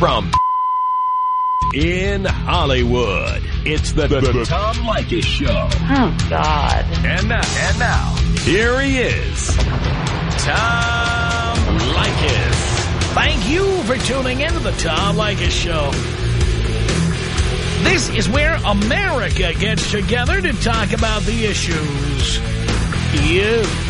From in Hollywood, it's the, the, the Tom Leykis Show. Oh, God. And now, and now, here he is, Tom Leykis. Thank you for tuning in to the Tom Leykis Show. This is where America gets together to talk about the issues you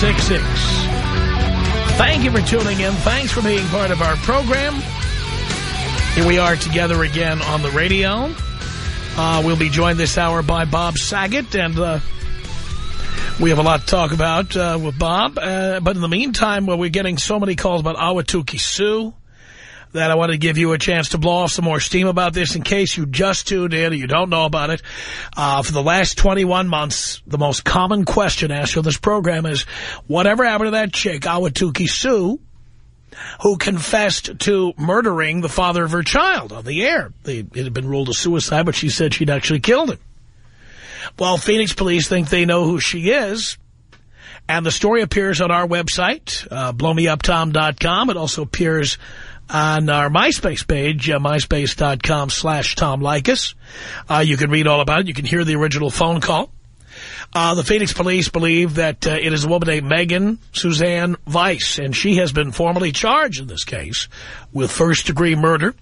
1-800-5800-866. Thank you for tuning in. Thanks for being part of our program. Here we are together again on the radio. Uh, we'll be joined this hour by Bob Saget, and uh, we have a lot to talk about uh, with Bob. Uh, but in the meantime, well, we're getting so many calls about Ahwatukee Sue that I want to give you a chance to blow off some more steam about this in case you just tuned in or you don't know about it. Uh, for the last 21 months, the most common question asked for this program is, whatever happened to that chick, Ahwatukee Sue, who confessed to murdering the father of her child on the air. It had been ruled a suicide, but she said she'd actually killed him. Well, Phoenix police think they know who she is. And the story appears on our website, uh, blowmeuptom.com. It also appears on our MySpace page, uh, myspace.com slash Tom Leykis. Uh, you can read all about it. You can hear the original phone call. Uh, the Phoenix police believe that uh, it is a woman named Megan Suzanne Weiss, and she has been formally charged in this case with first-degree murder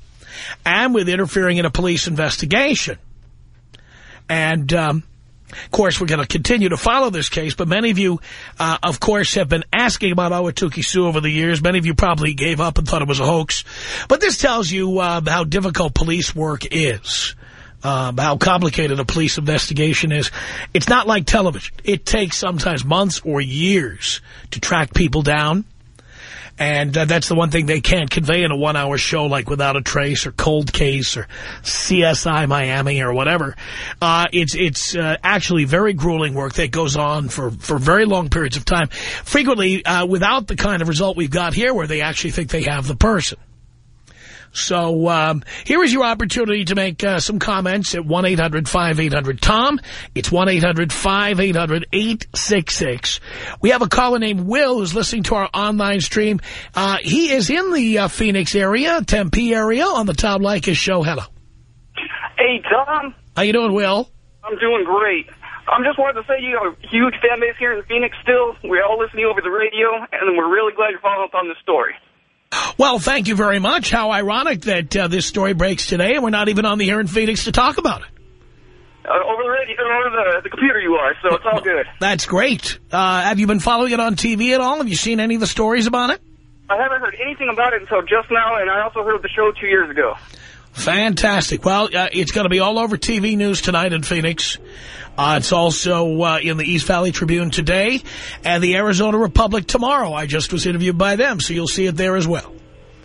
and with interfering in a police investigation. And, um, of course, we're going to continue to follow this case, but many of you, uh, of course, have been asking about Ahwatukee Sue over the years. Many of you probably gave up and thought it was a hoax. But this tells you uh, how difficult police work is, uh, how complicated a police investigation is. It's not like television. It takes sometimes months or years to track people down. And uh, that's the one thing they can't convey in a one-hour show like Without a Trace or Cold Case or CSI Miami or whatever. Uh, it's it's uh, actually very grueling work that goes on for, for very long periods of time, frequently uh, without the kind of result we've got here where they actually think they have the person. So um, here is your opportunity to make uh, some comments at 1-800-5800-TOM. It's 1-800-5800-866. We have a caller named Will who's listening to our online stream. Uh, he is in the uh, Phoenix area, Tempe area, on the Tom Leykis show. Hello. Hey, Tom. How you doing, Will? I'm doing great. I'm just wanted to say you have a huge fan base here in Phoenix still. We all listen to you over the radio, and we're really glad you're following up on this story. Well, thank you very much. How ironic that uh, this story breaks today and we're not even on the air in Phoenix to talk about it. Uh, over the radio, over the, the computer you are, so it's all good. That's great. Uh, have you been following it on TV at all? Have you seen any of the stories about it? I haven't heard anything about it until just now, and I also heard the show two years ago. Fantastic. Well, uh, it's going to be all over TV news tonight in Phoenix. Uh, it's also uh, in the East Valley Tribune today and the Arizona Republic tomorrow. I just was interviewed by them, so you'll see it there as well.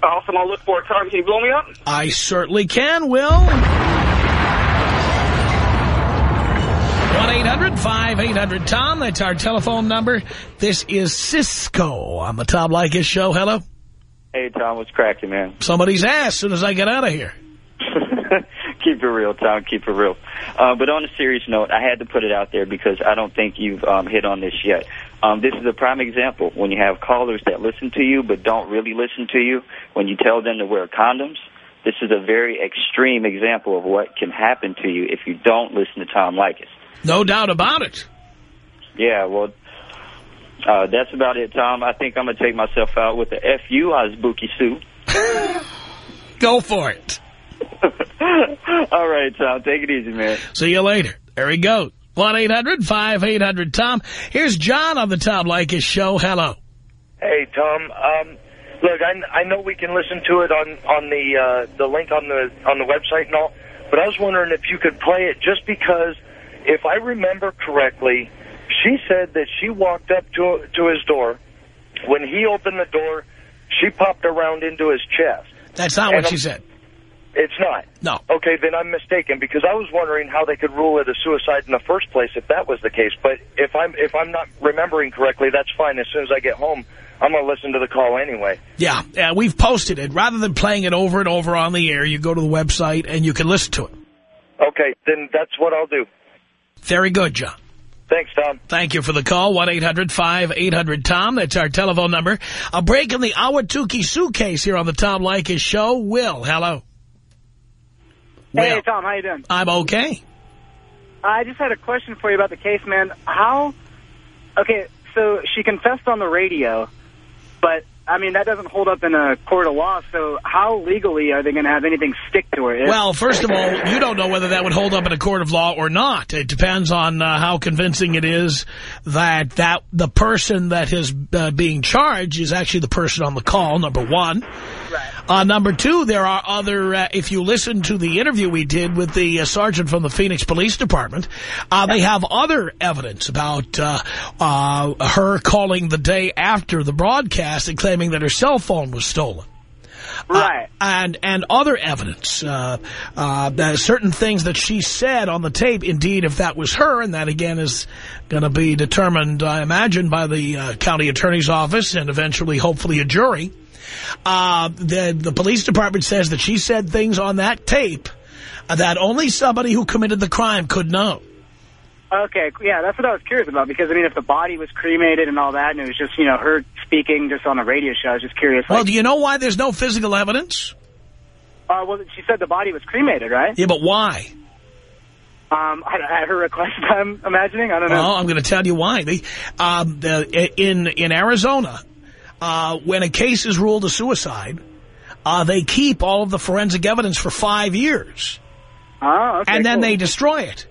Awesome. I'll look for it. Tom, can you blow me up? I certainly can, Will. 1-800-5800-TOM. That's our telephone number. This is Cisco on the Tom Leykis show. Hello. Hey, Tom. What's cracking, man? Somebody's ass as soon as I get out of here. Keep it real, Tom. Keep it real. Uh, but on a serious note, I had to put it out there because I don't think you've um, hit on this yet. Um, this is a prime example when you have callers that listen to you but don't really listen to you. When you tell them to wear condoms, this is a very extreme example of what can happen to you if you don't listen to Tom Leykis. No doubt about it. Yeah, well, uh, that's about it, Tom. I think I'm going to take myself out with a F-U, Ahwatukee Sue. Go for it. All right, Tom. Take it easy, man. See you later. There he goes. 1-800-5800-TOM. Here's John on the Tom Leykis show. Hello. Hey, Tom. Um, look, I, I know we can listen to it on on the uh, the link on the on the website and all, but I was wondering if you could play it just because, if I remember correctly, she said that she walked up to to his door. When he opened the door, she popped around into his chest. That's not And what I'm- she said. It's not. No. Okay, then I'm mistaken because I was wondering how they could rule it a suicide in the first place if that was the case. But if I'm if I'm not remembering correctly, that's fine. As soon as I get home, I'm going to listen to the call anyway. Yeah, yeah, we've posted it. Rather than playing it over and over on the air, you go to the website and you can listen to it. Okay, then that's what I'll do. Very good, John. Thanks, Tom. Thank you for the call, 1-800-5800-TOM. That's our telephone number. A break in the Ahwatukee Sue case here on the Tom Leykis show. Will, hello. Hey, Will, Tom, how you doing? I'm okay. I just had a question for you about the case, man. How... Okay, so she confessed on the radio, but, I mean, that doesn't hold up in a court of law, so how legally are they going to have anything stick to her? Well, first of all, you don't know whether that would hold up in a court of law or not. It depends on uh, how convincing it is that that the person that is uh, being charged is actually the person on the call, number one. Right. Uh, number two, there are other, uh, if you listen to the interview we did with the uh, sergeant from the Phoenix Police Department, uh, they have other evidence about uh, uh, her calling the day after the broadcast and claiming that her cell phone was stolen. Right. Uh, and and other evidence, uh, uh, that certain things that she said on the tape, indeed, if that was her, and that, again, is going to be determined, I imagine, by the uh, county attorney's office and eventually, hopefully, a jury. Uh, the, the police department says that she said things on that tape that only somebody who committed the crime could know. Okay, yeah, that's what I was curious about, because, I mean, if the body was cremated and all that, and it was just, you know, her speaking just on a radio show, I was just curious. Well, Like, do you know why there's no physical evidence? uh, well, she said the body was cremated, right? Yeah, but why? Um, at her request, I'm imagining. I don't know. Well, I'm going to tell you why. The, um, the, in in Arizona, uh, when a case is ruled a suicide, uh, they keep all of the forensic evidence for five years, Oh, okay, and then cool. they destroy it.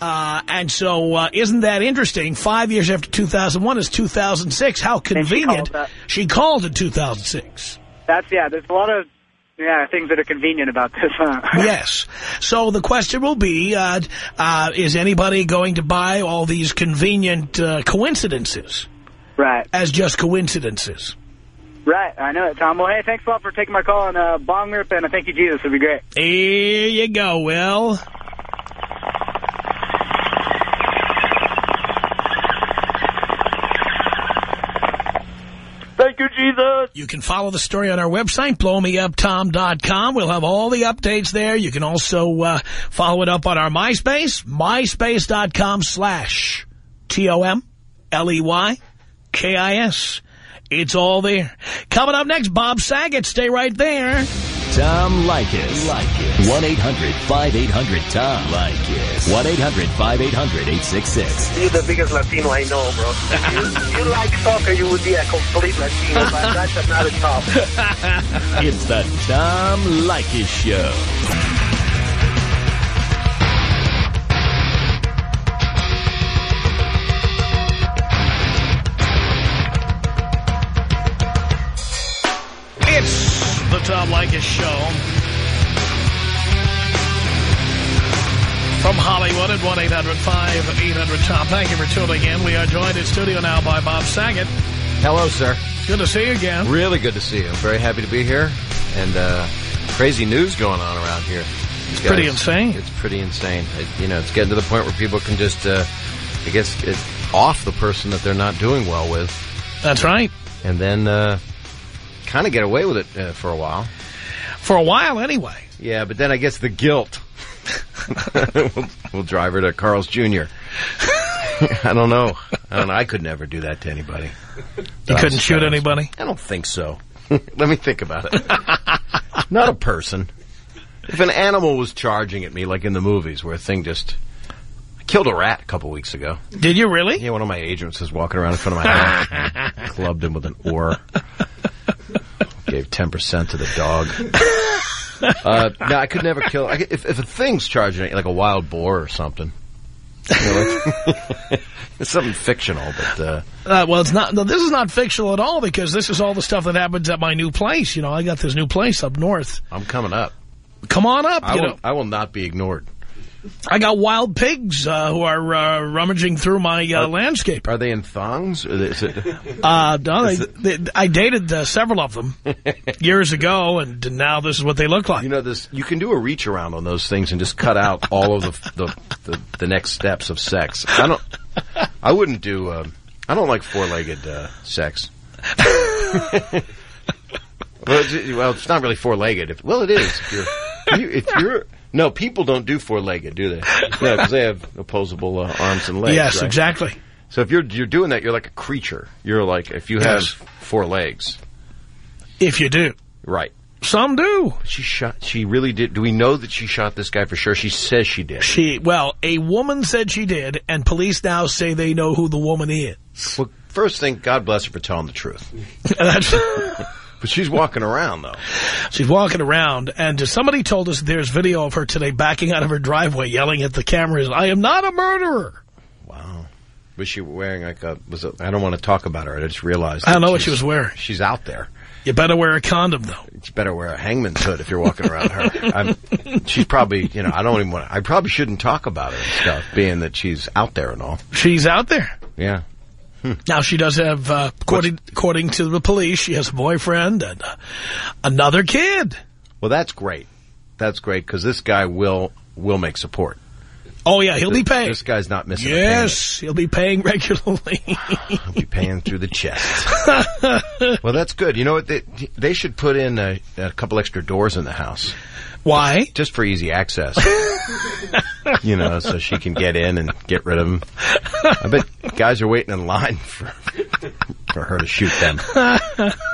Uh, and so, uh, isn't that interesting? Five years after 2001 is 2006. How convenient. that. She called in 2006. That's, yeah, there's a lot of, yeah, things that are convenient about this, huh? Yes. So the question will be, uh, uh, is anybody going to buy all these convenient uh, coincidences Right, as just coincidences? right. I know it, Tom. Well, hey, thanks a lot for taking my call on uh, Bong Rip, and uh, thank you, Jesus. It'd be great. Here you go, Will. Thank you, Jesus. You can follow the story on our website, blowmeuptom.com. We'll have all the updates there. You can also uh, follow it up on our MySpace, myspace.com slash T-O-M-L-E-Y-K-I-S. It's all there. Coming up next, Bob Saget. Stay right there. Tom Leykis. 1-800-5800-TOM. Leykis. 1-800-5800-866. You're the biggest Latino I know, bro. you, you like soccer, you would be a complete Latino, but that's another topic. It's the Tom Leykis Show. Tom Leykis Show. From Hollywood at 1-800-5800-TOM. Thank you for tuning in. We are joined in studio now by Bob Saget. Hello, sir. Good to see you again. Really good to see you. I'm very happy to be here. And uh, crazy news going on around here. It's pretty insane. It's pretty insane. It, you know, it's getting to the point where people can just, uh, I guess, off the person that they're not doing well with, That's right. and then uh, kind of get away with it uh, for a while. For a while, anyway. Yeah, but then I guess the guilt will, will drive her to Carl's Jr. I don't know. I don't know. I could never do that to anybody. You couldn't shoot anybody? I don't think so. Let me think about it. Not a person. If an animal was charging at me, like in the movies, where a thing just... I killed a rat a couple weeks ago. Did you really? Yeah, one of my agents was walking around in front of my house. clubbed him with an oar. Gave 10% to the dog. Uh, no, I could never kill... I, could- if, if a thing's charging like a wild boar or something... You know, like- it's something fictional, but... Uh, Uh, well, it's not. No, this is not fictional at all because this is all the stuff that happens at my new place. You know, I got this new place up north. I'm coming up. Come on up. I you will, know. I will not be ignored. I got wild pigs uh, who are uh, rummaging through my uh, landscape. Are they in thongs? Or is it, Uh, no, they, they, I dated uh, several of them years ago, and now this is what they look like. you know, this you can do a reach around on those things and just cut out all of the the, the, the next steps of sex. I don't. I wouldn't do. Uh, I don't like four legged uh, sex. well, it's, well, it's not really four legged. If, well, it is. If you're, if you're no, people don't do four legged, do they? No, because they have opposable uh, arms and legs. yes, right? exactly. So if you're you're doing that, you're like a creature. You're like if you have Yes. four legs, If you do. right? Some do. She shot. She really did. Do we know that she shot this guy for sure? She says she did. She Well, a woman said she did, and police now say they know who the woman is. Well, first thing, God bless her for telling the truth. That's, But she's walking around though. she's walking around, and somebody told us there's video of her today backing out of her driveway yelling at the cameras, I am not a murderer. Wow. Was she wearing like a? Was it? I don't want to talk about her. I just realized. I don't know what she was wearing. She's out there. You better wear a condom, though. You better wear a hangman's hood if you're walking around her. I'm, she's probably, you know, I don't even want. I probably shouldn't talk about her and stuff, being that she's out there and all. She's out there. Yeah. Now, she does have, uh, according, according to the police, she has a boyfriend and uh, another kid. Well, that's great. That's great because this guy will will make support. Oh, yeah, he'll be paying. This guy's not missing. Yes, he'll be paying regularly. he'll be paying through the chest. well, that's good. You know what? They, they should put in a, a couple extra doors in the house Why? just for easy access. you know, so she can get in and get rid of them. I bet guys are waiting in line for for her to shoot them.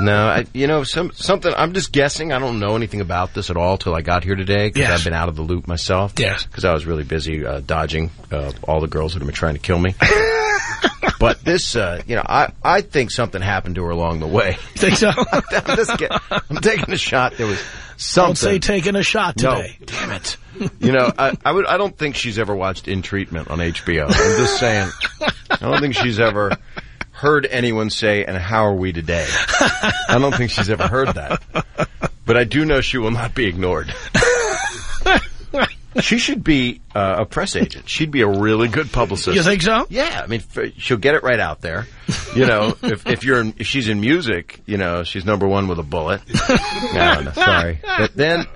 No, I, you know, some something. I'm just guessing. I don't know anything about this at all till I got here today because Yes. I've been out of the loop myself. Yes. because I was really busy uh, dodging uh, all the girls that have been trying to kill me. but this, uh, you know, I I think something happened to her along the way. Think so? I'm just get, I'm taking a shot. There was Don't say taking a shot today. No, damn it. You know, I, I would. I don't think she's ever watched In Treatment on HBO. I'm just saying. I don't think she's ever heard anyone say, "And how are we today?" I don't think she's ever heard that. But I do know she will not be ignored. She should be uh, a press agent. She'd be a really good publicist. You think so? Yeah, I mean, f- she'll get it right out there. You know, if if you're in, if she's in music, you know, she's number one with a bullet. no, no, sorry. But then,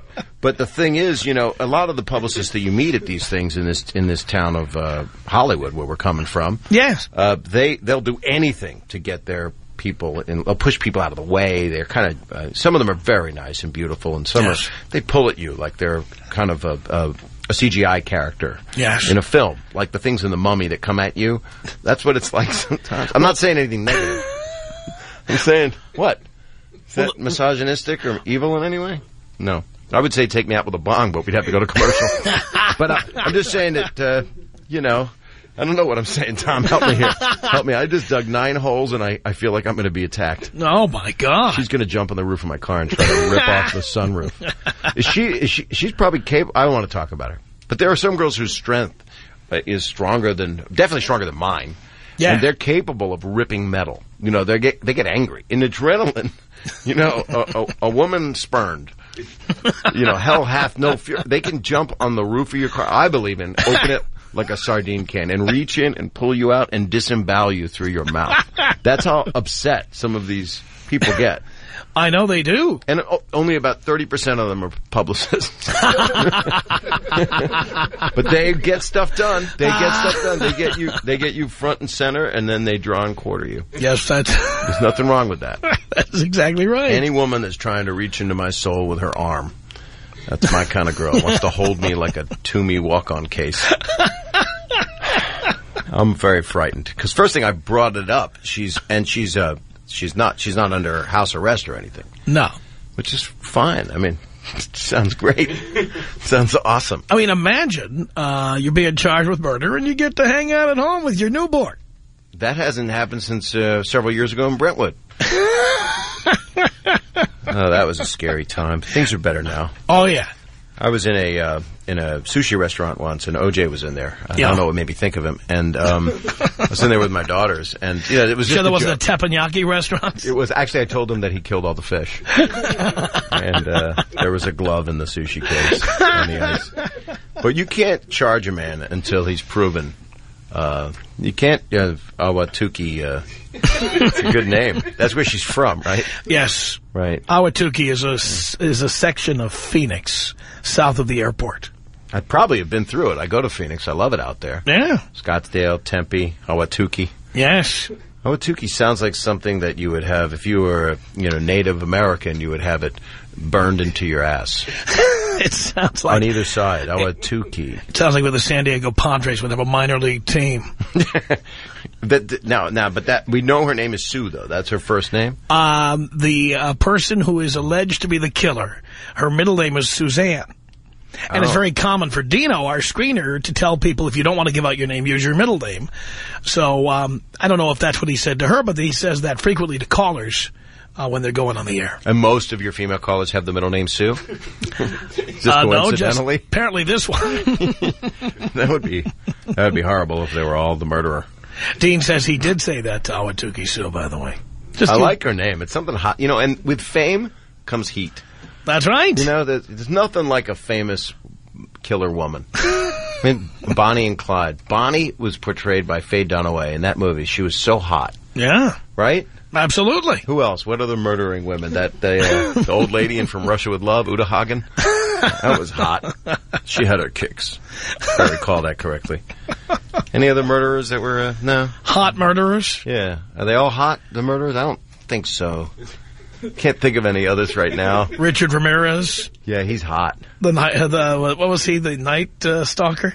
but the thing is, you know, a lot of the publicists that you meet at these things in this in this town of uh, Hollywood, where we're coming from, Yes. uh, they they'll do anything to get their people and they'll push people out of the way. They're kind of uh, some of them are very nice and beautiful, and some Yes. are they pull at you like they're kind of a, a, a CGI character Yes. in a film, like the things in the Mummy that come at you. That's what it's like sometimes. I'm not saying anything negative. I'm saying what is that misogynistic or evil in any way? No. I would say take me out with a bong, but we'd have to go to commercial. but I, I'm just saying that, uh, you know, I don't know what I'm saying, Tom. Help me here. Help me. I just dug nine holes and I, I feel like I'm going to be attacked. Oh, my God. She's going to jump on the roof of my car and try to rip off the sunroof. Is she, is she, she's probably capable. I don't want to talk about her. But there are some girls whose strength uh, is stronger than, definitely stronger than mine. Yeah. And they're capable of ripping metal. You know, they get, they get angry. In adrenaline, you know, a, a, a woman spurned, you know, hell hath no fear. They can jump on the roof of your car. I believe in open it like a sardine can and reach in and pull you out and disembowel you through your mouth. That's how upset some of these people get. I know they do. And only about 30% of them are publicists. but they get stuff done. They get stuff done. They get you, they get you front and center and then they draw and quarter you. Yes, that's, There's nothing wrong with that. that's exactly right. Any woman that's trying to reach into my soul with her arm. That's my kind of girl. Wants to hold me like a Toomey walk-on case. I'm very frightened because first thing I brought it up. She's and she's uh she's not she's not under house arrest or anything, no. which is fine. I mean, sounds great. sounds awesome. I mean, imagine uh, you're being charged with murder and you get to hang out at home with your newborn. That hasn't happened since uh, several years ago in Brentwood. oh, that was a scary time. Things are better now. Oh, yeah. I was in a uh, in a sushi restaurant once, and OJ was in there. I Yeah. don't know what made me think of him. And um, I was in there with my daughters, and yeah, it was just Sure there wasn't joke. a teppanyaki restaurant? It was actually I told him that he killed all the fish, and uh, there was a glove in the sushi case on the ice. But you can't charge a man until he's proven. Uh, you can't. Uh, Ahwatukee. Uh, it's a good name. That's where she's from, right? Yes. Right. Ahwatukee is a, is a section of Phoenix, south of the airport. I probably have been through it. I go to Phoenix. I love it out there. Yeah. Scottsdale, Tempe, Ahwatukee. Yes. Ahwatukee sounds like something that you would have if you were, a, you know, Native American. You would have it burned into your ass It sounds like on either side. Ahwatukee. it sounds like with the San Diego Padres would have a minor league team. That now, now, but that we know her name is Sue though. That's her first name. Um, the uh, person who is alleged to be the killer, her middle name is Suzanne. And it's Oh. very common for Dino, our screener, to tell people if you don't want to give out your name, use your middle name. So um, I don't know if that's what he said to her, but he says that frequently to callers uh, when they're going on the air. And most of your female callers have the middle name Sue. Just Uh, no, just apparently this one. that would be that would be horrible if they were all the murderer. Dean says he did say that to Ahwatukee Sue, by the way. Just I like her name. It's something hot, you know. And with fame comes heat. That's right. You know, there's, there's nothing like a famous killer woman. I mean, Bonnie and Clyde. Bonnie was portrayed by Faye Dunaway in that movie. She was so hot, yeah, right? Absolutely. Who else? What other murdering women? That the, uh, the old lady in From Russia with Love, Uta Hagen. That was hot. She had her kicks. If I recall that correctly. Any other murderers that were uh, no? Hot murderers. Yeah, are they all hot? The murderers? I don't think so. Can't think of any others right now. Richard Ramirez. Yeah, he's hot. The night, uh, the what was he? The night uh, stalker.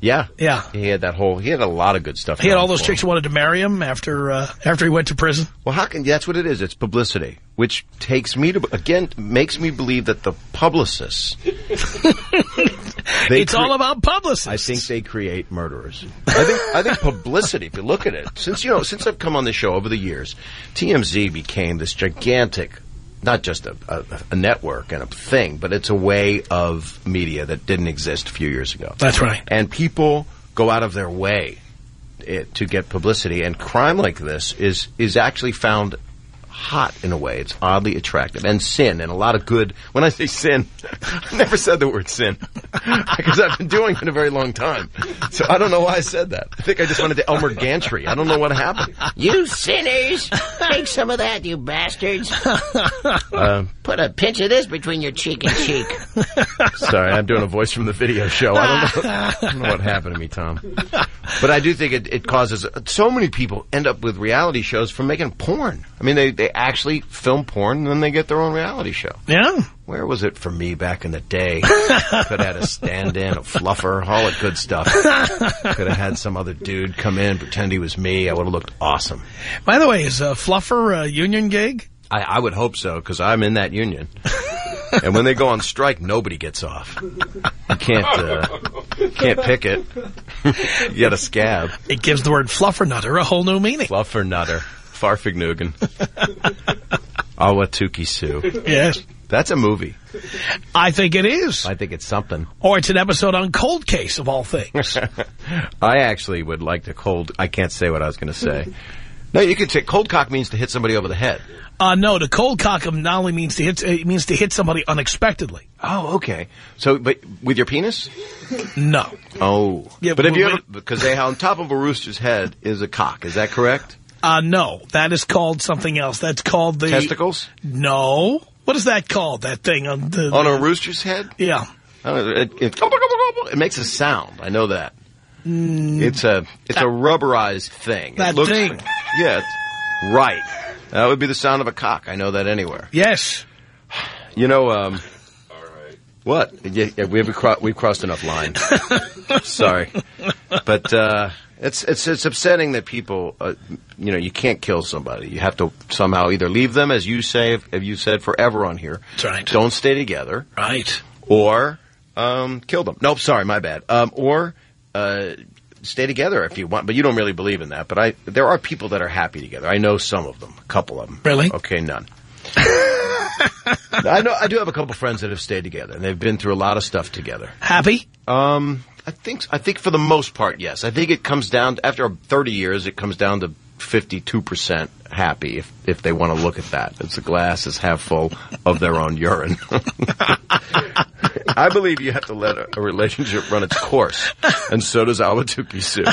Yeah, Yeah, he had that whole. He had a lot of good stuff. he had all those chicks who wanted to marry him after uh, after he went to prison. Well, how can that's what it is? It's publicity, which takes me to again makes me believe that the publicists. it's all about publicists. I think they create murderers. I think I think publicity. If you look at it, since you know, since I've come on the show over the years, TMZ became this gigantic, not just a, a, a network and a thing, but it's a way of media that didn't exist a few years ago. That's right. And people go out of their way it, to get publicity, and crime like this is is actually found hot in a way. It's oddly attractive, and sin, and a lot of good. When I say sin, I never said the word sin because I've been doing it a very long time. So I don't know why I said that. I think I just wanted to Elmer Gantry. I don't know what happened. You sinners! Take some of that, you bastards. Uh, Put a pinch of this between your cheek and cheek. Sorry, I'm doing a voice from the video show. I don't know, I don't know what happened to me, Tom. But I do think it, it causes so many people end up with reality shows from making porn. I mean, they, they actually film porn and then they get their own reality show. Yeah. Where was it for me back in the day? Could have had a stand-in, a fluffer, all that good stuff. Could have had some other dude come in, pretend he was me. I would have looked awesome. By the way, is uh, Fluffer a union gig? I, I would hope so, because I'm in that union. and when they go on strike, nobody gets off. You can't, uh, can't pick it. you got a scab. It gives the word fluffernutter a whole new meaning. Fluffernutter. Farfignugan. Awatuki Sue. Yes. That's a movie. I think it is. I think it's something. Or it's an episode on Cold Case, of all things. I actually would like to cold. I can't say what I was going to say. No, you could say cold cock means to hit somebody over the head. Uh, no, to cold cock 'em not only means to hit, it means to hit somebody unexpectedly. Oh, okay. So, but with your penis? No. Oh, Yeah, but if you ever, because they on top of a rooster's head is a cock. Is that correct? Uh, no, that is called something else. That's called the... Testicles No. What is that called, that thing? On the, on a rooster's head? yeah. Know, it, it, it makes a sound. I know that. It's a it's a rubberized thing. It That looks- thing. Yeah, it's, right. That would be the sound of a cock. I know that anywhere. Yes. You know, um, what? Yeah, yeah, we've cro- we've crossed enough lines. Sorry, but uh, it's it's it's upsetting that people, uh, you know, you can't kill somebody. You have to somehow either leave them, as you say, as you said forever on here. That's right. Don't stay together, Right. or um, kill them. Nope, sorry, my bad. Um, or uh, stay together if you want, but you don't really believe in that. But I, there are people that are happy together. I know some of them, a couple of them. Really? Okay, none. I know. I do have a couple friends that have stayed together, and they've been through a lot of stuff together. Happy? Um, I think. I think for the most part, yes. I think it comes down after thirty years. It comes down to 52% happy if, if they want to look at that. It's a glass is half full of their own urine. I believe you have to let a, a relationship run its course, and so does Ahwatukee Sue.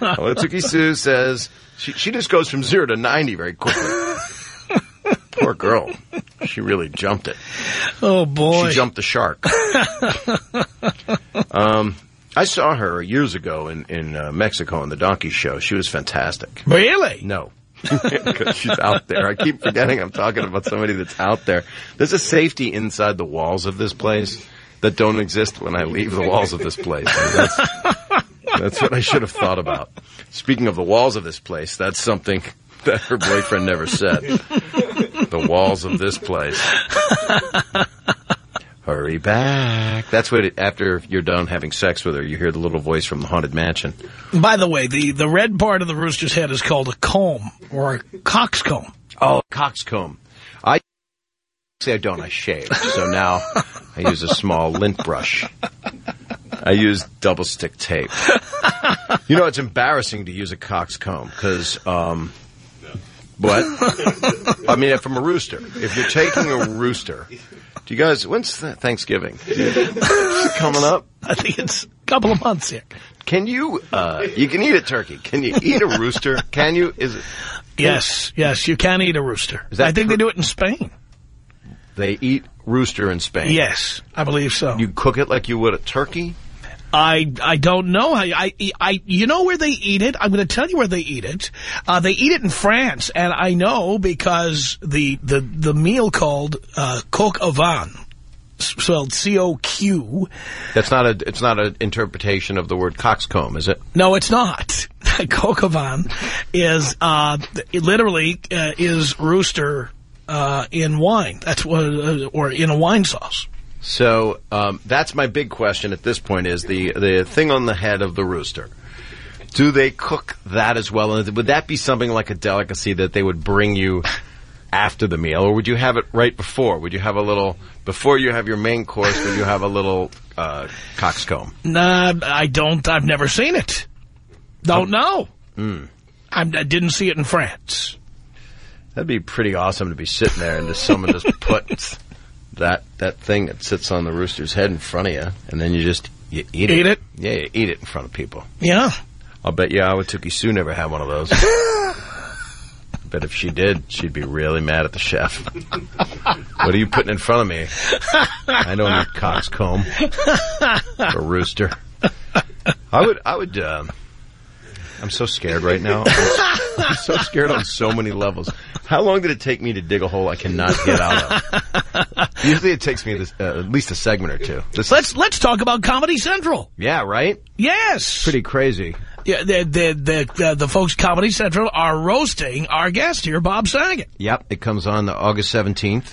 Ahwatukee Sue says she, she just goes from zero to 90 very quickly. Poor girl. She really jumped it. Oh, boy. She jumped the shark. um, I saw her years ago in, in uh, Mexico on the Donkey Show. She was fantastic. Really? No. Because she's out there. I keep forgetting I'm talking about somebody that's out there. There's a safety inside the walls of this place that don't exist when I leave the walls of this place. That's, that's what I should have thought about. Speaking of the walls of this place, that's something that her boyfriend never said. The walls of this place. Hurry back. That's what it, after you're done having sex with her, you hear the little voice from the haunted mansion. By the way, the, the red part of the rooster's head is called a comb or a coxcomb. Oh, coxcomb. I say I don't. I shave. So now I use a small lint brush. I use double stick tape. You know, it's embarrassing to use a coxcomb because, um, what? I mean, if from a rooster. If you're taking a rooster, do you guys? When's th- Thanksgiving? Coming up? I think it's a couple of months here. Can you? Uh, you can eat a turkey. Can you eat a rooster? Can you? Is it? Yes, yes, you can eat a rooster. I think they do it in Spain. They eat rooster in Spain. Yes, I believe so. You cook it like you would a turkey. I I don't know. I, I I you know where they eat it. I'm going to tell you where they eat it. Uh, they eat it in France, and I know because the the the meal called uh, coq au vin, spelled C O Q. That's not a. It's not an interpretation of the word coxcomb, is it? No, it's not. coq au vin is uh, literally uh, is rooster uh, in wine. That's what uh, or in a wine sauce. So um, that's my big question at this point: is the the thing on the head of the rooster? Do they cook that as well? And would that be something like a delicacy that they would bring you after the meal, or would you have it right before? Would you have a little before you have your main course? Would you have a little uh, coxcomb? Nah, I don't. I've never seen it. Don't know. Mm. I, I didn't see it in France. That'd be pretty awesome to be sitting there and just someone just puts that that thing that sits on the rooster's head in front of you, and then you just you eat it. Eat it? Yeah, you eat it in front of people. Yeah. I'll bet you Ahwatukee Sue never had one of those. bet if she did, she'd be really mad at the chef. what are you putting in front of me? I don't eat coxcomb or rooster. I would, I would, um, I'm so scared right now. I'm, I'm so scared on so many levels. How long did it take me to dig a hole I cannot get out of? Usually it takes me this, uh, at least a segment or two. This, Let's let's talk about Comedy Central. yeah, right? Yes. Pretty crazy. Yeah, the the the, uh, the folks Comedy Central are roasting our guest here, Bob Saget. Yep, it comes on the August 17th,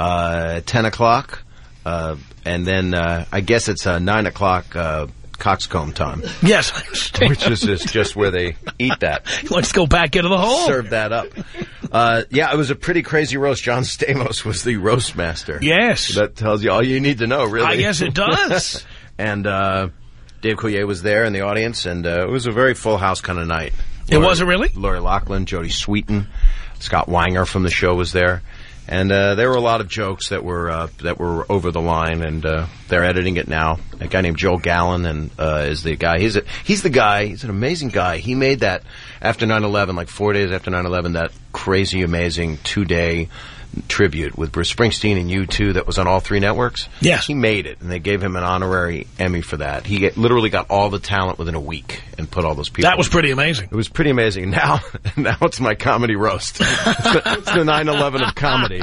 uh, 10 o'clock, uh, and then uh, I guess it's uh, 9 o'clock uh, coxcomb time, Yes, I understand. which is just, just where they eat that, Let's go back into the hole. serve that up. Uh, yeah, it was a pretty crazy roast. John Stamos was the roast master. Yes. That tells you all you need to know, really. I guess it does. and uh, Dave Coulier was there in the audience, and uh, it was a very full house kind of night. It wasn't really? Lori Loughlin, Jodie Sweetin, Scott Weinger from the show was there, and uh, there were a lot of jokes that were uh, that were over the line, and uh, they're editing it now. A guy named Joel Gallen and uh, is the guy. He's a, he's the guy. He's an amazing guy. He made that after 9/11, like four days after 9/11, that crazy, amazing two day tribute with Bruce Springsteen and U2 that was on all three networks. Yes. He made it, and they gave him an honorary Emmy for that. He get, literally got all the talent within a week and put all those people. That was pretty amazing. It was pretty amazing. Now, now it's my comedy roast. It's the, 9/11 of comedy,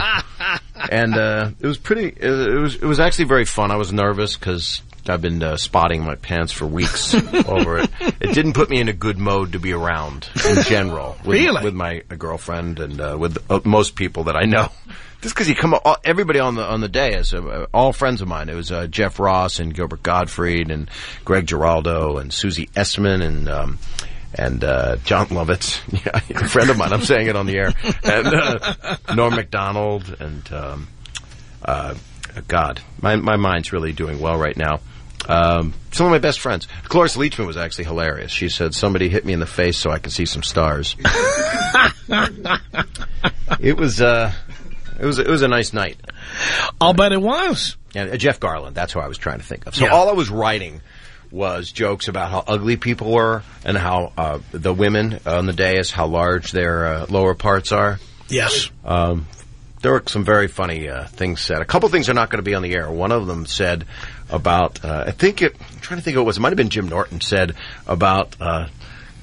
and uh, it was pretty. It was it was actually very fun. I was nervous because I've been uh, spotting my pants for weeks over it. It didn't put me in a good mode to be around in general. With, Really? with my girlfriend and uh, with uh, most people that I know. Just because you come, all, everybody on the on the day is uh, all friends of mine. It was uh, Jeff Ross and Gilbert Gottfried and Greg Giraldo and Susie Essman and um, and uh, Jon Lovitz, yeah, a friend of mine. I'm saying it on the air, and uh, Norm Macdonald, and um, uh, God, my my mind's really doing well right now. Um, some of my best friends. Cloris Leachman was actually hilarious. She said, somebody hit me in the face so I could see some stars. it was, uh, it was, it was a nice night. I'll bet it was. And uh, Jeff Garlin, that's who I was trying to think of. So Yeah. all I was writing was jokes about how ugly people were and how uh, the women on the dais, how large their uh, lower parts are. Yes. Um, there were some very funny uh, things said. A couple things are not going to be on the air. One of them said about, uh, I think it, I'm trying to think of what it was. It might have been Jim Norton said about uh,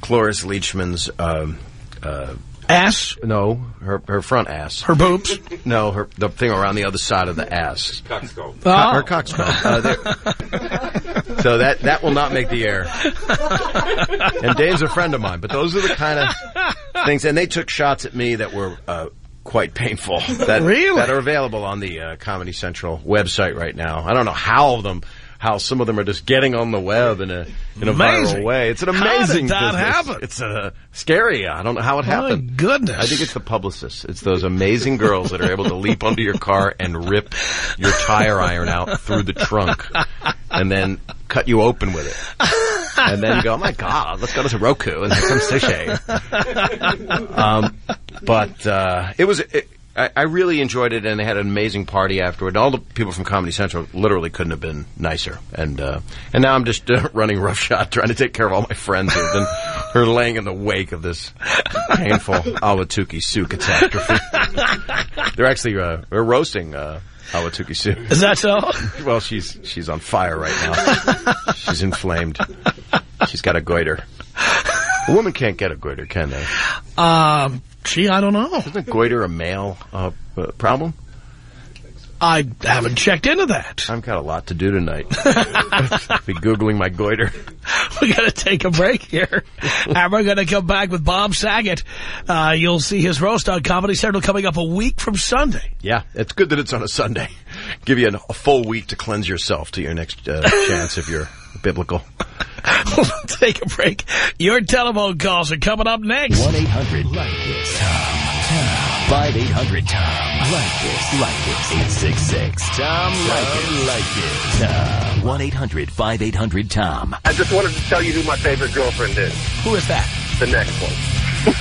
Cloris Leachman's um, uh, Ass? no, her her front ass. Her boobs? No, her the thing around the other side of the ass. Coxcomb. Oh. Her cockscomb. Uh, so that that will not make the air. And Dave's a friend of mine, but those are the kind of things. And they took shots at me that were uh, quite painful. That Really? that are available on the uh, Comedy Central website right now. I don't know how of them. How some of them are just getting on the web in a in a Amazing. viral way. It's an amazing How did that business. happen? It's uh, scary. I don't know how it happened. My goodness. I think it's the publicists. It's those amazing girls that are able to leap onto your car and rip your tire iron out through the trunk and then cut you open with it. And then go, oh my God, let's go to Roku and have some sushi. Um, but, uh, it was, it, I, I really enjoyed it and they had an amazing party afterward. All the people from Comedy Central literally couldn't have been nicer. And, uh, and now I'm just uh, running roughshod trying to take care of all my friends who've been, who are laying in the wake of this painful Ahwatukee Sue catastrophe. They're actually, uh, they're roasting, uh, Ahwatukee Sue. Is that so? Well, she's she's on fire right now. she's inflamed. She's got a goiter. A woman can't get a goiter, can they? Um, gee, I don't know. Isn't a goiter a male uh, uh, problem? I haven't checked into that. I've got a lot to do tonight. Be googling my goiter. we got to take a break here. and we're going to come back with Bob Saget. Uh, you'll see his roast on Comedy Central coming up a week from Sunday. Yeah, it's good that it's on a Sunday. Give you an, a full week to cleanse yourself to your next uh, chance if you're biblical. we'll take a break. Your telephone calls are coming up next. 1-800-LIKE-IT. 5-800-TOM. Like this. Like this. 866. Tom Like it. Like it. 1-800-5800-TOM. I just wanted to tell you who my favorite girlfriend is. Who is that? The next one. The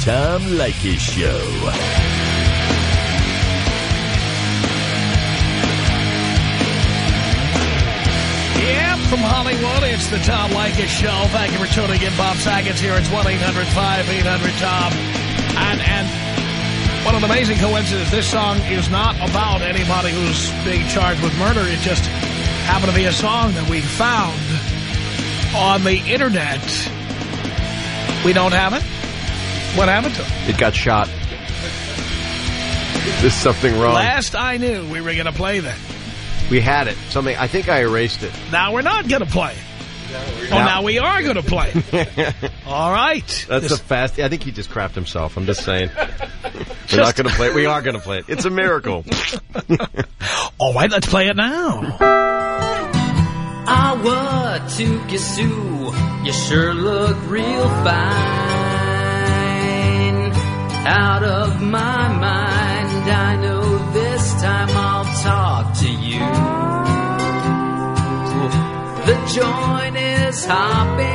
Tom Leykis Show. From Hollywood, it's the Tom Leykis Show. Thank you for tuning in. Bob Saget's here. It's 1-800-5800-TOM. And, and what an amazing coincidence. This song is not about anybody who's being charged with murder. It just happened to be a song that we found on the Internet. We don't have it? What happened to it? It got shot. There's something wrong. Last I knew, we were going to play that. We had it. Something. I think I erased it. Now we're not going to play it. Oh, Now- now we are going to play. All right. That's This- a fast. I think he just crapped himself. I'm just saying. We're not going to play it. We are going to play it. It's a miracle. All right, let's play it now. I Awa to Sue, you sure look real fine. Out of my mind, I know The joint is hopping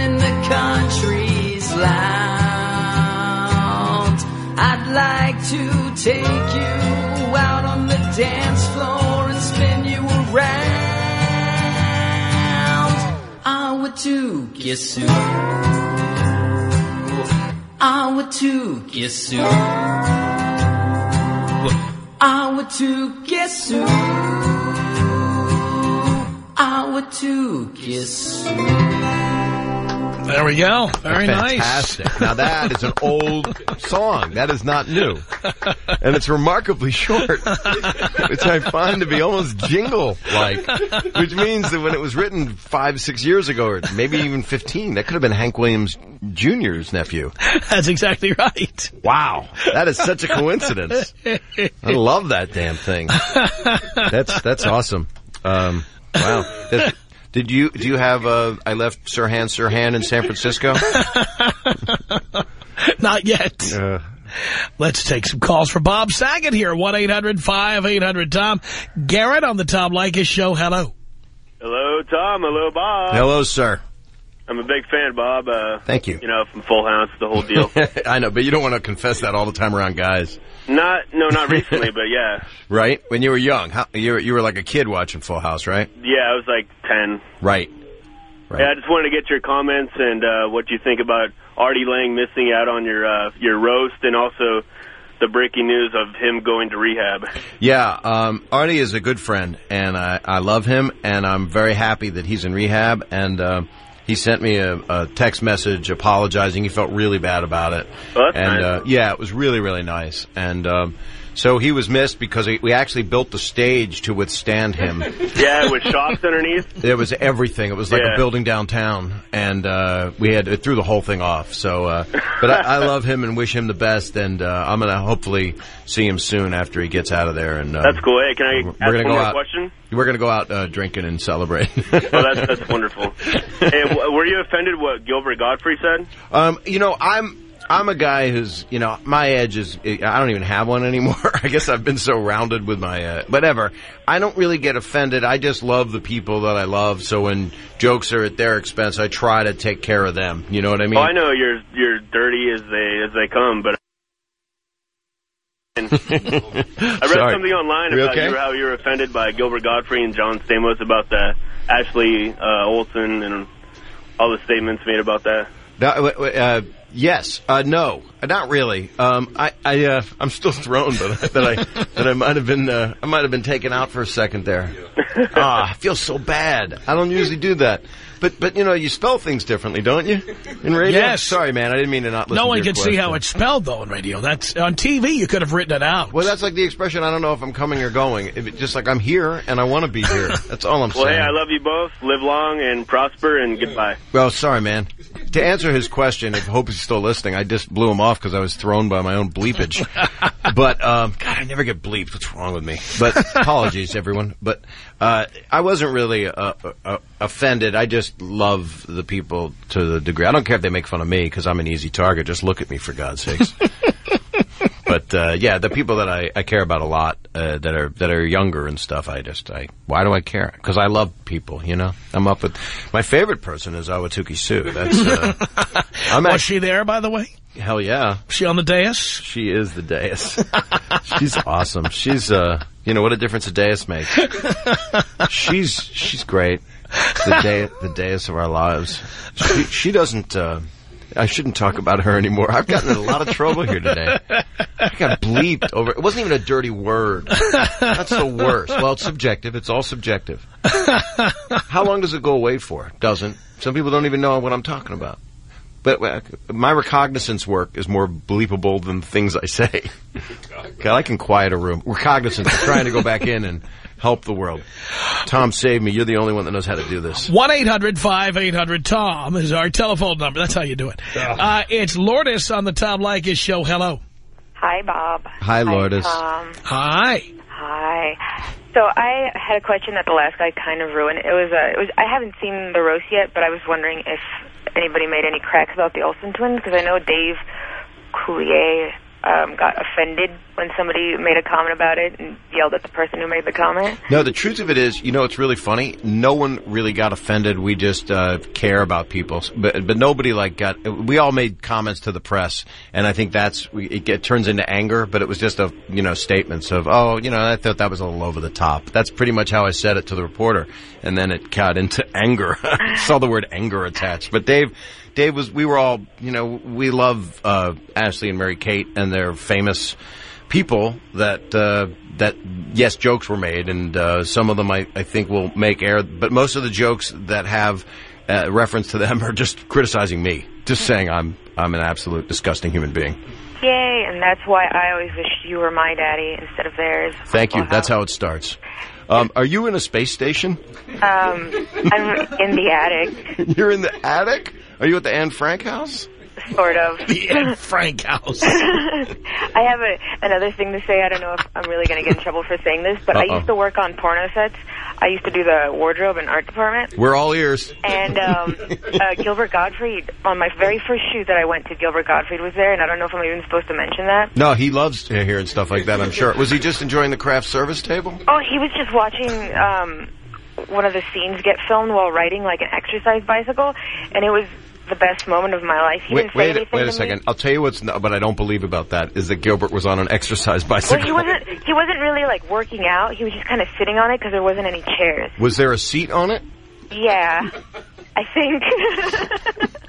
and the country's loud. I'd like to take you out on the dance floor and spin you around. I would to kiss you. I would to kiss you. I would to kiss you. I would to kiss you. There we go. Very nice. Fantastic. Now that is an old song. That is not new. And it's remarkably short, which I find to be almost jingle-like, which means that when it was written five, six years ago, or maybe even 15, that could have been Hank Williams Jr.'s nephew. That's exactly right. Wow. That is such a coincidence. I love that damn thing. That's, that's awesome. Um, wow. That- did you, do you have, uh, I left Sirhan Sirhan in San Francisco? Not yet. Uh, Let's take some calls for Bob Saget here. 1-800-5800-TOM. Garrett on the Tom Leykis Show. Hello. Hello, Tom. Hello, Bob. Hello, sir. I'm a big fan, Bob. Uh, Thank you. You know, from Full House, the whole deal. I know, but you don't want to confess that all the time around guys, not, no, not recently, but yeah. right? When you were young, how, you were you were like a kid watching Full House, right? Yeah, I was like 10. Right. Right. Yeah, I just wanted to get your comments and uh, what you think about Artie Lange missing out on your uh, your roast and also the breaking news of him going to rehab. Yeah, um, Artie is a good friend, and I, I love him, and I'm very happy that he's in rehab. And uh, he sent me a, a text message apologizing. He felt really bad about it. And nice. uh, yeah, it was really really nice. And um, so he was missed because we actually built the stage to withstand him. Yeah, with shops underneath. There was everything. It was like Yeah. a building downtown, and uh, we had it threw the whole thing off. So, uh, but I, I love him and wish him the best, and uh, I'm gonna hopefully see him soon after he gets out of there. And uh, That's cool. Hey, can I we're ask gonna go out. question? We're gonna go out uh, drinking and celebrate. Oh, that's that's wonderful. Hey, w- were you offended what Gilbert Gottfried said? Um, you know, I'm I'm a guy who's you know my edge is I don't even have one anymore. I guess I've been so rounded with my uh, whatever. I don't really get offended. I just love the people that I love. So when jokes are at their expense, I try to take care of them. You know what I mean? Well, I know you're you're dirty as they as they come, but. I read Sorry. something online about okay? you, how you were offended by Gilbert Gottfried and John Stamos about the Ashley uh, Olsen and all the statements made about that. Uh, uh, yes, uh, no, not really. Um, I, I, uh, I'm still thrown, but that I, that I might have been, uh, I might have been taken out for a second there. Ah, I feel so bad. I don't usually do that, but, but you know, you spell things differently, don't you? In radio. Yes. Sorry, man, I didn't mean to not listen. No one to your can see how it's spelled, though, on radio. That's On TV, you could have written it out. Well, that's like the expression. I don't know if I'm coming or going. It, just like I'm here and I want to be here. That's all I'm Well, saying. Well, hey, I love you both. Live long and prosper, and goodbye. Well, sorry, man. To answer his question, if Hope is still listening, I just blew him off because I was thrown by my own bleepage. but um, God, I never get bleeped. What's wrong with me? But apologies, everyone. But uh, I wasn't really uh, uh, offended. I just love the people to the degree. I don't care if they make fun of me because I'm an easy target. Just look at me, for God's sakes. But uh, yeah, the people that I, I care about a lot uh, that are that are younger and stuff. I just I why do I care? Because I love people. You know, I'm up with my favorite person is Ahwatukee Sue. That's uh, I'm Was she there, by the way? hell yeah. she on the dais? She is the dais. she's awesome. She's uh you know what a difference a dais makes. she's she's great. The day the dais of our lives. She she doesn't uh I shouldn't talk about her anymore. I've gotten in a lot of trouble here today. I got bleeped over. It wasn't even a dirty word. That's the worst. Well, it's subjective. It's all subjective. How long does it go away for? Doesn't. Some people don't even know what I'm talking about. But uh, my recognizance work is more bleepable than things I say. God, I can quiet a room. Recognizance. I'm trying to go back in and help the world. Tom, save me. You're the only one that knows how to do this. 1-800-5800-TOM is our telephone number. That's how you do it. Uh, it's Lourdes on the Tom Leykis Show. Hello. Hi, Bob. Hi, Lourdes. Tom. Hi. Hi. So I had a question that the last guy kind of ruined. It was, uh, it was. I haven't seen the roast yet, but I was wondering if anybody made any cracks about the Olsen twins? Because I know Dave Coulier um, got offended when somebody made a comment about it and yelled at the person who made the comment. No, the truth of it is, you know, it's really funny. No one really got offended. We just uh, care about people, but but nobody like got. We all made comments to the press, and I think that's we, it turns into anger. But it was just a you know statements of oh you know I thought that was a little over the top. That's pretty much how I said it to the reporter, and then it got into anger. Saw the word anger attached, but Dave. Dave was, we were all, you know, we love, uh, Ashley and Mary Kate and their famous people that, uh, that, yes, jokes were made and, uh, some of them I, I think will make air, but most of the jokes that have, uh, reference to them are just criticizing me. Just saying I'm, I'm an absolute disgusting human being. Yay! And that's why I always wish you were my daddy instead of theirs. Thank you. That's how it starts. Um, are you in a space station? Um, I'm in the attic. You're in the attic? Are you at the Anne Frank house? Sort of. The Frank house. I have a, another thing to say. I don't know if I'm really going to get in trouble for saying this, but Uh-oh. I used to work on porno sets. I used to do the wardrobe and art department. We're all ears. And um, uh, Gilbert Gottfried, on my very first shoot that I went to, Gilbert Gottfried was there, and I don't know if I'm even supposed to mention that. No, he loves hearing stuff like that, I'm sure. Was he just enjoying the craft service table? Oh, he was just watching um, one of the scenes get filmed while riding like an exercise bicycle, and it was the best moment of my life. He Wait, didn't say wait, anything wait a second. me. I'll tell you what's, no, but I don't believe about that, is that Gilbert was on an exercise bicycle. Well, he wasn't. He wasn't really like working out. He was just kind of sitting on it because there wasn't any chairs. Was there a seat on it? Yeah, I think.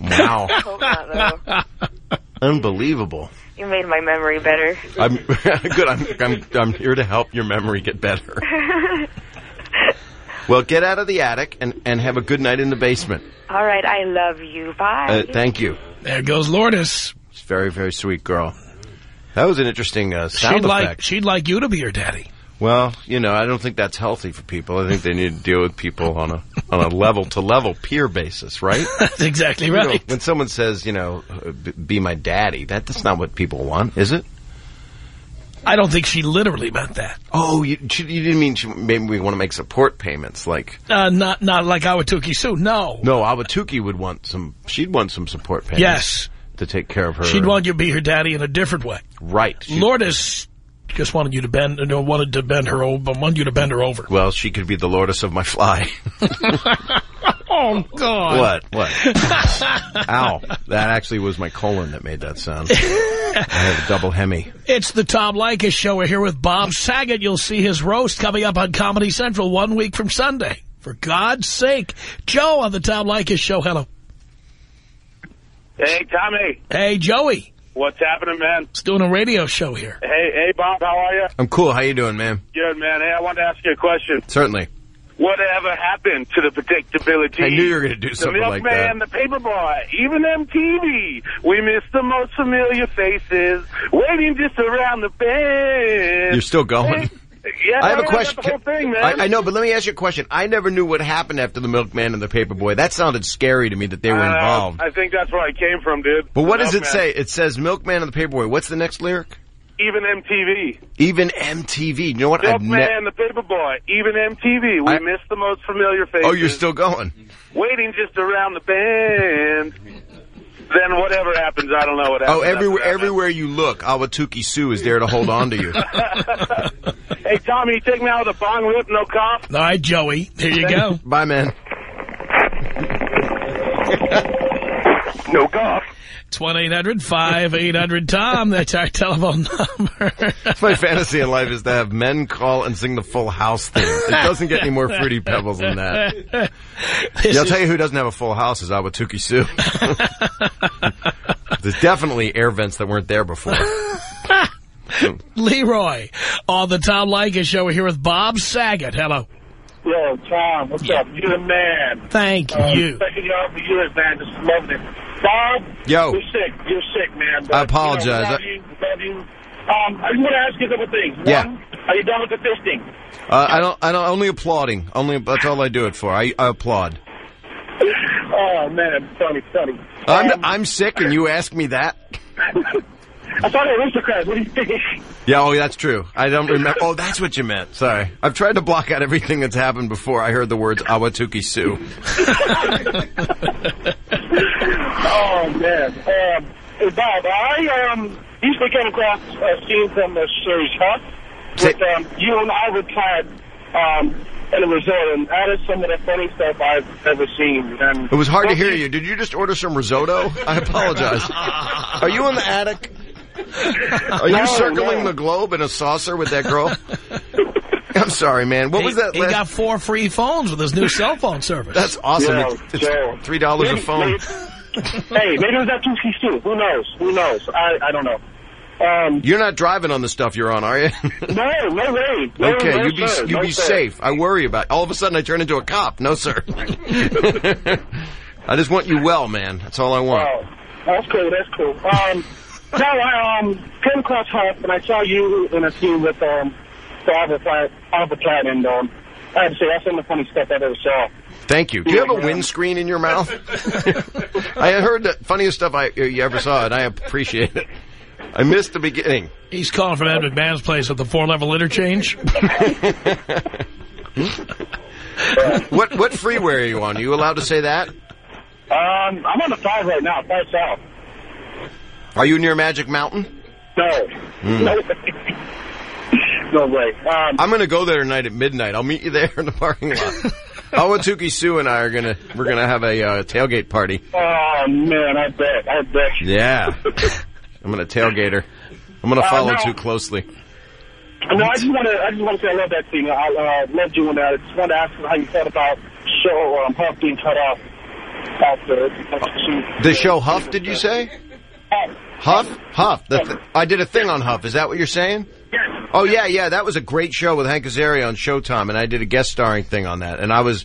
Wow. Not. Unbelievable. You made my memory better. I'm good. I'm, I'm I'm here to help your memory get better. Well, get out of the attic and and have a good night in the basement. All right, I love you. Bye. Uh, thank you. There goes Lourdes. It's very very sweet girl. That was an interesting uh, sound She'd like effect. she'd like you to be her daddy. Well, you know, I don't think that's healthy for people. I think they need to deal with people on a on a level to level peer basis, right? That's exactly You know, right. when someone says, you know, uh, be my daddy, that, that's not what people want, is it? I don't think she literally meant that. Oh, you, she, you didn't mean she, maybe we want to make support payments, like Uh, not not like Ahwatukee Sue. No. no, Ahwatukee would want some. She'd want some support payments. Yes. to take care of her. She'd want you to be her daddy in a different way. right. Lourdes just wanted you to bend, you know, wanted to bend her over, wanted you to bend her over. well, she could be the lordess of my fly. Oh, oh God! what? What? Ow! That actually was my colon that made that sound. I have a double hemi. It's the Tom Leykis Show. We're here with Bob Saget. You'll see his roast coming up on Comedy Central one week from Sunday. For God's sake. Joe on the Tom Leykis Show. Hello. Hey, Tommy. Hey, Joey. What's happening, man? It's doing a radio show here. Hey, hey, Bob. How are you? I'm cool. How you doing, man? Good, man. Hey, I wanted to ask you a question. Certainly. Whatever happened to the predictability? I knew you were going to do The something like that. The milkman, the paperboy, even MTV. We miss the most familiar faces, waiting just around the bend. You're still going. Yeah, I have a question. Thing. I, I know, but let me ask you a question. I never knew what happened after the milkman and the paperboy. That sounded scary to me that they were know. involved. I think that's where I came from, dude. But what The does it say? It says milkman and the paperboy. What's the next lyric? Even MTV. Even MTV. You know what? I've Milkman, the paperboy, even MTV. We I- miss the most familiar faces. Oh, you're still going. waiting just around the bend. Then whatever happens, I don't know what oh, happens. Oh, everywhere, everywhere you look, Ahwatukee Sue is there to hold on to you. hey, Tommy, you take me out with a bong rip, no cough. All right, Joey. Here you go. Bye, man. No cough. It's 1-800-5800-TOM. That's our telephone number. My fantasy in life is to have men call and sing the Full House theme. It doesn't get any more fruity pebbles than that. This Yeah, I'll tell you who doesn't have a full house is Ahwatukee Sue. There's definitely air vents that weren't there before. Leroy on the Tom Leykis Show. We're here with Bob Saget. Hello. Yo, Tom, what's up? You're the man. Thank Uh, you. Checking you out for years, man. Just loving it. Bob, Yo. you're sick. You're sick, man. But, I apologize. You know, I- love you, love you. Um, I just want to ask you a couple things. Yeah. Are you done with the fisting? Uh, I don't. I don't. Only applauding. Only that's all I do it for. I, I applaud. Oh man, funny, funny. I'm I'm sick, and you ask me that. I thought it was aristocrats. What do you think? Yeah, oh, that's true. I don't remember. Oh, that's what you meant. Sorry. I've tried to block out everything that's happened before I heard the words Ahwatukee Sue. oh man. Um, hey, Bob, I um usually come across a scene from the series Huck with um, you and I retired um, in a resort, and that is some of the funny stuff I've ever seen. And It was hard to hear you. Did you just order some risotto? I apologize. Are you in the attic? Are you No, circling no. the globe in a saucer with that girl? I'm sorry, man. What he, was that? He last- got four free phones with his new cell phone service. That's awesome. Yo, It's- it's three dollars a Maybe- phone. Hey, maybe it was that two too. Who knows? Who knows? I I don't know. Um, You're not driving on the stuff you're on, are you? no, no way. No, okay, no, you be sir. you No, be sir. safe. I worry about. It. All of a sudden, I turn into a cop. No, sir. I just want you well, man. That's all I want. Oh, that's cool. That's cool. Um, no, I um came across Huff and I saw you in a scene with um the Albert Platt, Albert Platt, and um I had to say that's some of the funny stuff I ever saw. Thank you. Do you have a windscreen in your mouth? I heard the funniest stuff I you ever saw, and I appreciate it. I missed the beginning. He's calling from Ed McMahon's place at the four-level interchange. what what freeway are you on? Are you allowed to say that? Um, I'm on the five right now, five south. Are you near Magic Mountain? No. Hmm. No way. No way. Um, I'm going to go there tonight at midnight. I'll meet you there in the parking lot. Ahwatukee Sue and I are gonna we're gonna have a uh, tailgate party. oh man, I bet, I bet. Yeah, I'm gonna tailgate her. I'm gonna Uh, follow no. too closely. No, I just want to. I just want to say I love that scene. I uh, loved you, and I just wanted to ask how you felt about show um, Huff being cut off after. The show Huff, did you say? Huff, Huff. The th- I did a thing on Huff. Is that what you're saying? Oh yeah, yeah. That was a great show with Hank Azaria on Showtime, and I did a guest starring thing on that. And I was,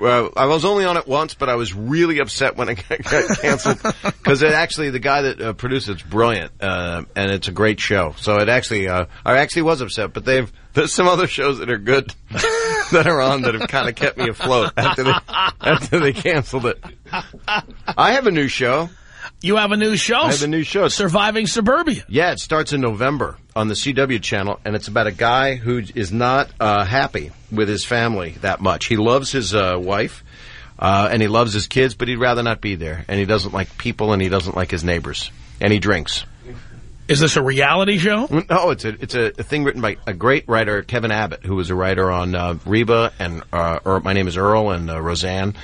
uh, I was only on it once, but I was really upset when it got canceled because it actually the guy that uh, produced it's brilliant, uh, and it's a great show. So it actually, uh, I actually was upset. But they've there's some other shows that are good that are on that have kind of kept me afloat after they after they canceled it. I have a new show. You have a new show? I have a new show. Surviving Suburbia. Yeah, it starts in November on the CW channel, and it's about a guy who is not uh, happy with his family that much. He loves his uh, wife, uh, and he loves his kids, but he'd rather not be there. And he doesn't like people, and he doesn't like his neighbors, and he drinks. Is this a reality show? No, it's a it's a, a thing written by a great writer, Kevin Abbott, who was a writer on uh, Reba and uh, or My Name Is Earl and uh, Roseanne,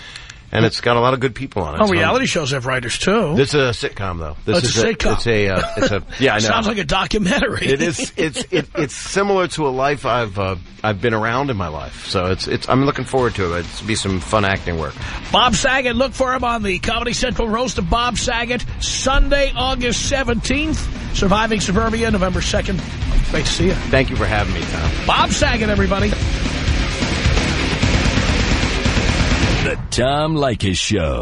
and it's got a lot of good people on it. Oh, So- reality shows have writers, too. This is a sitcom, though. This Oh, it's is a sitcom. It's a. Uh, it's a. Yeah, I know. Sounds like a documentary. It is. It's. It, it's similar to a life I've uh, I've been around in my life. So it's. It's. I'm looking forward to it. It's be some fun acting work. Bob Saget, look for him on the Comedy Central Roast of Bob Saget, Sunday, August 17th. Surviving Suburbia, November 2nd. Great to see you. Thank you for having me, Tom. Bob Saget, everybody. The Tom Leykis Show.